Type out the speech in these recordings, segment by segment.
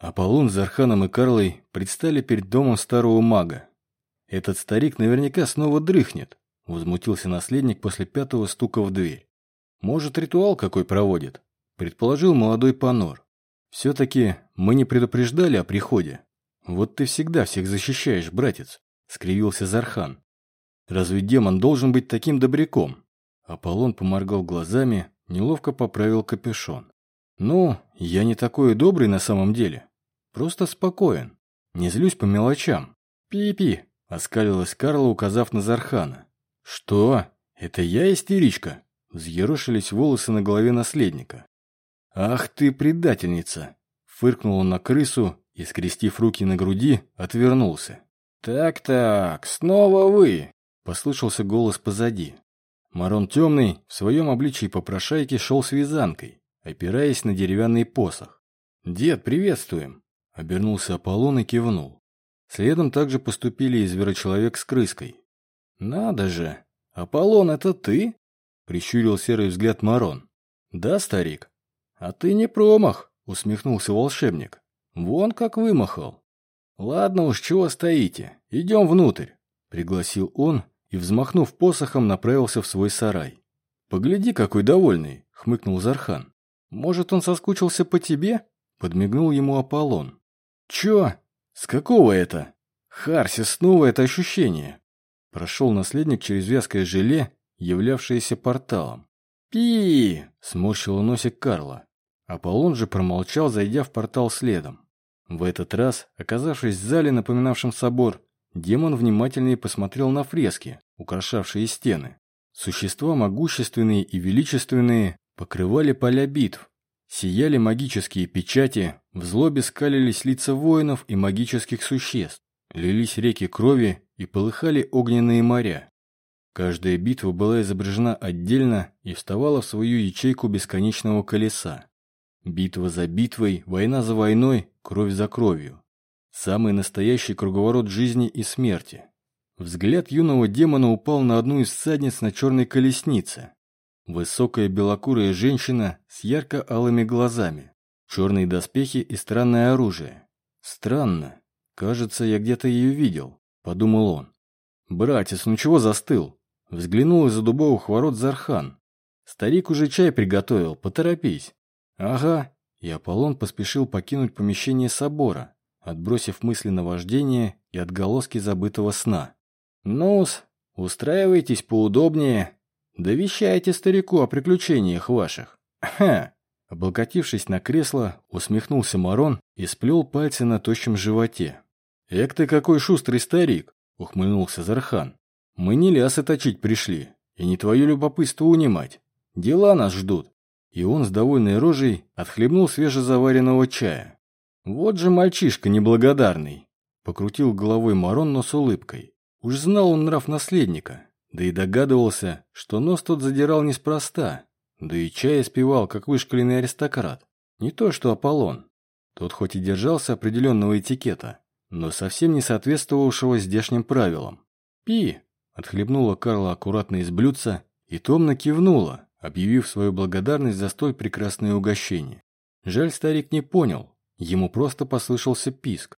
Аполлон с Зарханом и Карлой предстали перед домом старого мага. «Этот старик наверняка снова дрыхнет», — возмутился наследник после пятого стука в дверь. «Может, ритуал какой проводит?» — предположил молодой Панор. «Все-таки мы не предупреждали о приходе. Вот ты всегда всех защищаешь, братец», — скривился Зархан. «Разве демон должен быть таким добряком?» Аполлон поморгал глазами, неловко поправил капюшон. «Ну, я не такой добрый на самом деле. Просто спокоен. Не злюсь по мелочам. Пи-пи!» — оскалилась Карла, указав на Зархана. «Что? Это я истеричка?» — взъерошились волосы на голове наследника. «Ах ты, предательница!» — фыркнул он на крысу и, скрестив руки на груди, отвернулся. «Так-так, снова вы!» — послышался голос позади. Марон Темный в своем обличии попрошайки шел с вязанкой, опираясь на деревянный посох. «Дед, приветствуем!» — обернулся Аполлон и кивнул. Следом также поступили и зверочеловек с крыской. «Надо же! Аполлон, это ты?» — прищурил серый взгляд Марон. «Да, старик?» «А ты не промах!» — усмехнулся волшебник. «Вон как вымахал!» «Ладно уж, чего стоите? Идем внутрь!» — пригласил он и, взмахнув посохом, направился в свой сарай. «Погляди, какой довольный!» — хмыкнул Зархан. «Может, он соскучился по тебе?» — подмигнул ему Аполлон. «Чё? С какого это?» «Харси, снова это ощущение!» Прошел наследник через вязкое желе, являвшееся порталом. «Пи!» — сморщил носик Карла. Аполлон же промолчал, зайдя в портал следом. В этот раз, оказавшись в зале, напоминавшем собор, Демон внимательнее посмотрел на фрески, украшавшие стены. Существа могущественные и величественные покрывали поля битв. Сияли магические печати, в злобе скалились лица воинов и магических существ. Лились реки крови и полыхали огненные моря. Каждая битва была изображена отдельно и вставала в свою ячейку бесконечного колеса. Битва за битвой, война за войной, кровь за кровью. Самый настоящий круговорот жизни и смерти. Взгляд юного демона упал на одну из всадниц на черной колеснице. Высокая белокурая женщина с ярко-алыми глазами, черные доспехи и странное оружие. Странно. Кажется, я где-то ее видел, подумал он. Братец, ну чего застыл? Взглянул из-за дубовых ворот Зархан. Старик уже чай приготовил, поторопись. Ага. И Аполлон поспешил покинуть помещение собора, отбросив мысли на вождение и отголоски забытого сна. «Ну-с, устраивайтесь поудобнее, да вещайте старику о приключениях ваших. Ха!» Облокотившись на кресло, усмехнулся Марон и сплел пальцы на тощем животе. «Эк ты какой шустрый старик!» — ухмыльнулся Зархан. «Мы не лясы точить пришли, и не твое любопытство унимать. Дела нас ждут». И он с довольной рожей отхлебнул свежезаваренного чая. «Вот же мальчишка неблагодарный!» Покрутил головой Марон, но с улыбкой. Уж знал он нрав наследника, да и догадывался, что нос тот задирал неспроста, да и чай спевал, как вышкаленный аристократ. Не то что Аполлон. Тот хоть и держался определенного этикета, но совсем не соответствовавшего здешним правилам. «Пи!» – отхлебнула Карла аккуратно из блюдца и томно кивнула, объявив свою благодарность за столь прекрасное угощение. Жаль, старик не понял, Ему просто послышался писк.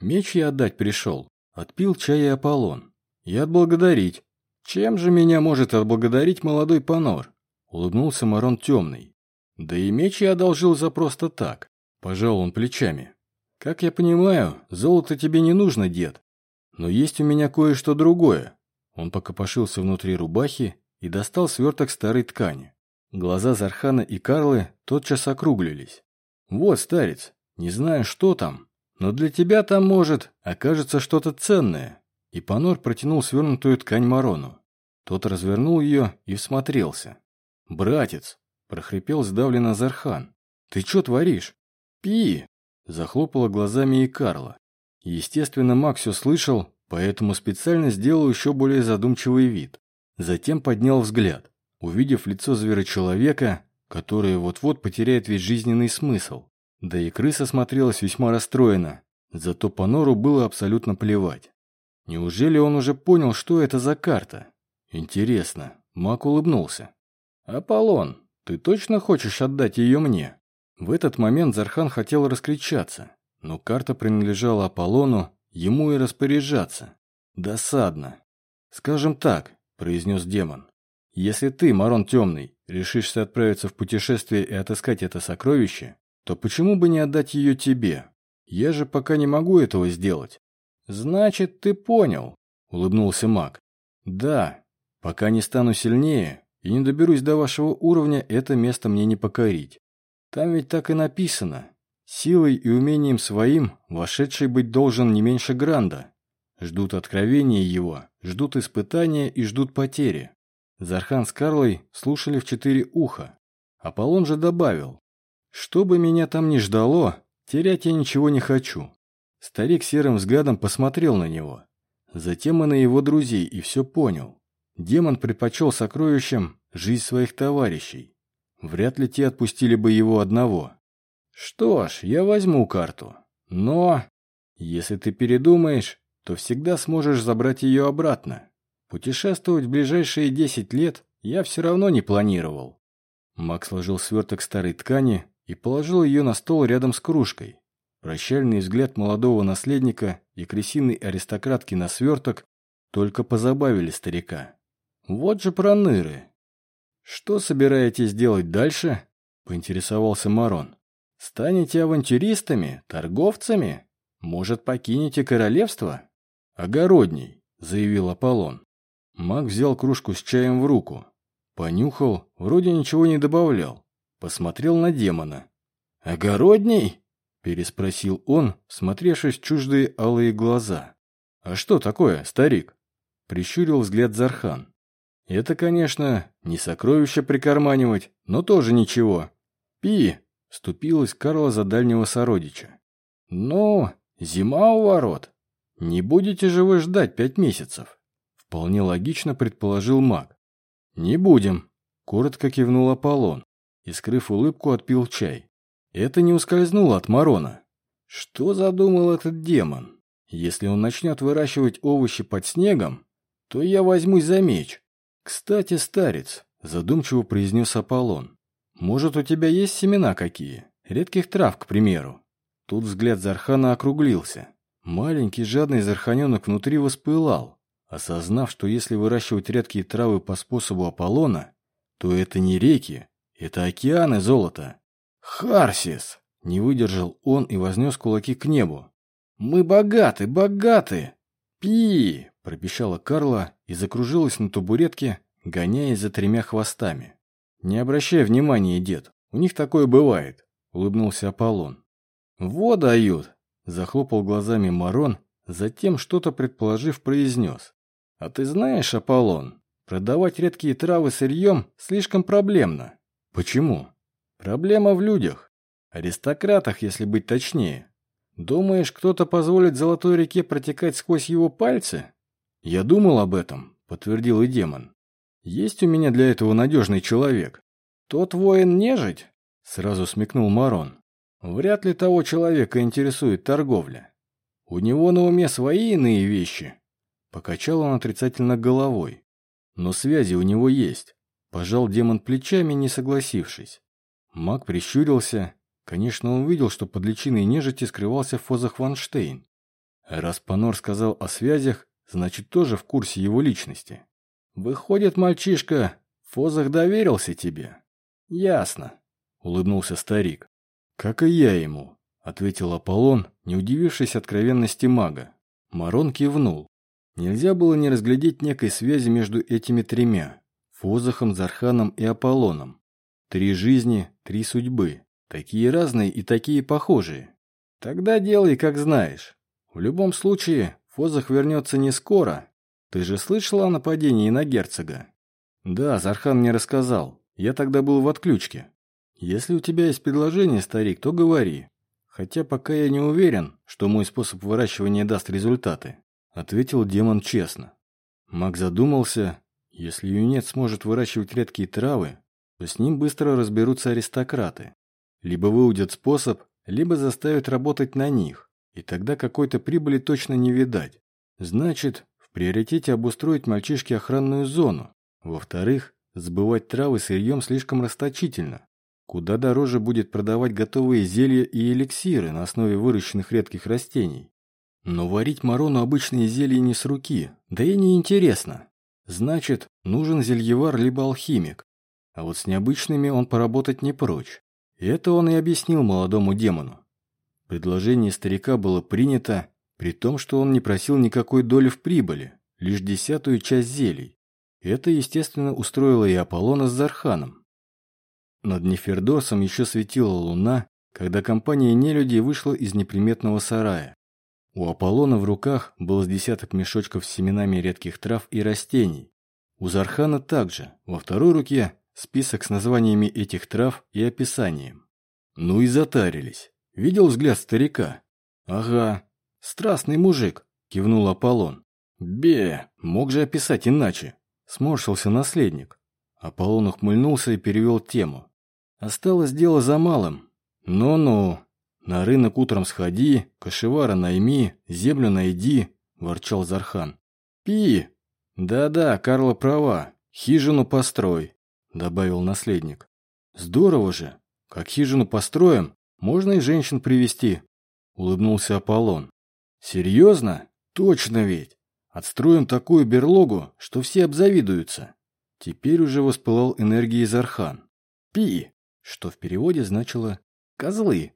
Меч я отдать пришел. Отпил чай и Аполлон. И отблагодарить. Чем же меня может отблагодарить молодой панор? Улыбнулся Марон темный. Да и меч я одолжил за просто так. Пожал он плечами. Как я понимаю, золото тебе не нужно, дед. Но есть у меня кое-что другое. Он покопошился внутри рубахи и достал сверток старой ткани. Глаза Зархана и Карлы тотчас округлились. «Вот, старец, не знаю, что там, но для тебя там, может, окажется что-то ценное». И Панор протянул свернутую ткань Марону. Тот развернул ее и всмотрелся. «Братец!» – прохрипел сдавленно Зархан. «Ты что творишь?» «Пи!» – захлопала глазами и Карла. Естественно, Мак все слышал, поэтому специально сделал еще более задумчивый вид. Затем поднял взгляд, увидев лицо зверочеловека, которое вот-вот потеряет весь жизненный смысл. Да и крыса смотрелась весьма расстроена, зато по Нору было абсолютно плевать. Неужели он уже понял, что это за карта? Интересно, Мак улыбнулся. «Аполлон, ты точно хочешь отдать ее мне?» В этот момент Зархан хотел раскричаться, Но карта принадлежала Аполлону, ему и распоряжаться. Досадно. «Скажем так», — произнес демон. «Если ты, Марон Темный, решишься отправиться в путешествие и отыскать это сокровище, то почему бы не отдать ее тебе? Я же пока не могу этого сделать». «Значит, ты понял», — улыбнулся маг. «Да, пока не стану сильнее и не доберусь до вашего уровня, это место мне не покорить. Там ведь так и написано. Силой и умением своим вошедший быть должен не меньше Гранда. Ждут откровения его, ждут испытания и ждут потери. Зархан с Карлой слушали в четыре уха. Аполлон же добавил, «Что бы меня там ни ждало, терять я ничего не хочу». Старик серым взглядом посмотрел на него. Затем и на его друзей и все понял. Демон предпочел сокровищам жизнь своих товарищей. Вряд ли те отпустили бы его одного. Что ж, я возьму карту. Но, если ты передумаешь, то всегда сможешь забрать ее обратно. Путешествовать в ближайшие десять лет я все равно не планировал. Макс сложил сверток старой ткани и положил ее на стол рядом с кружкой. Прощальный взгляд молодого наследника и крысиной аристократки на сверток только позабавили старика. Вот же проныры. «Что собираетесь делать дальше?» – поинтересовался Марон. «Станете авантюристами? Торговцами? Может, покинете королевство?» «Огородней», – заявил Аполлон. Маг взял кружку с чаем в руку. Понюхал, вроде ничего не добавлял. Посмотрел на демона. «Огородней?» – переспросил он, смотревшись в чуждые алые глаза. «А что такое, старик?» – прищурил взгляд Зархан. «Это, конечно, не сокровище прикарманивать, но тоже ничего. Пи!» – вступилась Карла за дальнего сородича. «Ну, зима у ворот. Не будете же вы ждать пять месяцев?» Вполне логично предположил маг. «Не будем», – коротко кивнул Аполлон и, скрыв улыбку, отпил чай. Это не ускользнуло от Марона. Что задумал этот демон? Если он начнет выращивать овощи под снегом, то я возьмусь за меч. Кстати, старец, задумчиво произнес Аполлон. Может, у тебя есть семена какие? Редких трав, к примеру. Тут взгляд Зархана округлился. Маленький жадный зарханенок внутри воспылал, осознав, что если выращивать редкие травы по способу Аполлона, то это не реки, это океаны золота. «Харсис!» — не выдержал он и вознес кулаки к небу. «Мы богаты, богаты!» «Пи!» — пропищала Карла и закружилась на табуретке, гоняясь за тремя хвостами. «Не обращай внимания, дед, у них такое бывает», — улыбнулся Аполлон. «Во дают!» — захлопал глазами Марон, затем, что-то предположив, произнес. «А ты знаешь, Аполлон, продавать редкие травы сырьем слишком проблемно». «Почему?» Проблема в людях. Аристократах, если быть точнее. Думаешь, кто-то позволит Золотой реке протекать сквозь его пальцы? Я думал об этом, подтвердил и демон. Есть у меня для этого надежный человек. Тот воин нежить? Сразу смекнул Марон. Вряд ли того человека интересует торговля. У него на уме свои иные вещи. Покачал он отрицательно головой. Но связи у него есть. Пожал демон плечами, не согласившись. Маг прищурился. Конечно, он видел, что под личиной нежити скрывался Фозах Ванштейн. Раз Панор сказал о связях, значит, тоже в курсе его личности. «Выходит, мальчишка, Фозах доверился тебе?» «Ясно», — улыбнулся старик. «Как и я ему», — ответил Аполлон, не удивившись откровенности мага. Марон кивнул. Нельзя было не разглядеть некой связи между этими тремя — Фозахом, Зарханом и Аполлоном. Три жизни, три судьбы. Такие разные и такие похожие. Тогда делай, как знаешь. В любом случае, Фозах вернется не скоро. Ты же слышала о нападении на герцога? Да, Зархан мне рассказал. Я тогда был в отключке. Если у тебя есть предложение, старик, то говори. Хотя пока я не уверен, что мой способ выращивания даст результаты. Ответил демон честно. Маг задумался. Если юнец сможет выращивать редкие травы, то с ним быстро разберутся аристократы. Либо выудят способ, либо заставят работать на них, и тогда какой-то прибыли точно не видать. Значит, в приоритете обустроить мальчишке охранную зону. Во-вторых, сбывать травы сырьем слишком расточительно. Куда дороже будет продавать готовые зелья и эликсиры на основе выращенных редких растений. Но варить Марону обычные зелья не с руки, да и не интересно. Значит, нужен зельевар либо алхимик. А вот с необычными он поработать не прочь. Это он и объяснил молодому демону. Предложение старика было принято, при том, что он не просил никакой доли в прибыли, лишь десятую часть зелий. Это, естественно, устроило и Аполлона с Зарханом. Над Нефердосом еще светила луна, когда компания нелюдей вышла из неприметного сарая. У Аполлона в руках был с десяток мешочков с семенами редких трав и растений. У Зархана также, во второй руке, список с названиями этих трав и описанием. Ну и затарились. Видел взгляд старика? Ага, страстный мужик, кивнул Аполлон. Бе, мог же описать иначе. Сморщился наследник. Аполлон ухмыльнулся и перевел тему. Осталось дело за малым. Ну-ну, на рынок утром сходи, кошевара найми, землю найди, ворчал Зархан. Пи! Да-да, Карла права, хижину построй, добавил наследник. Здорово же, как хижину построим, можно и женщин привести, улыбнулся Аполлон. Серьезно? Точно ведь. Отстроим такую берлогу, что все обзавидуются. Теперь уже воспылал энергией Зархан. Пи! что в переводе значило «козлы».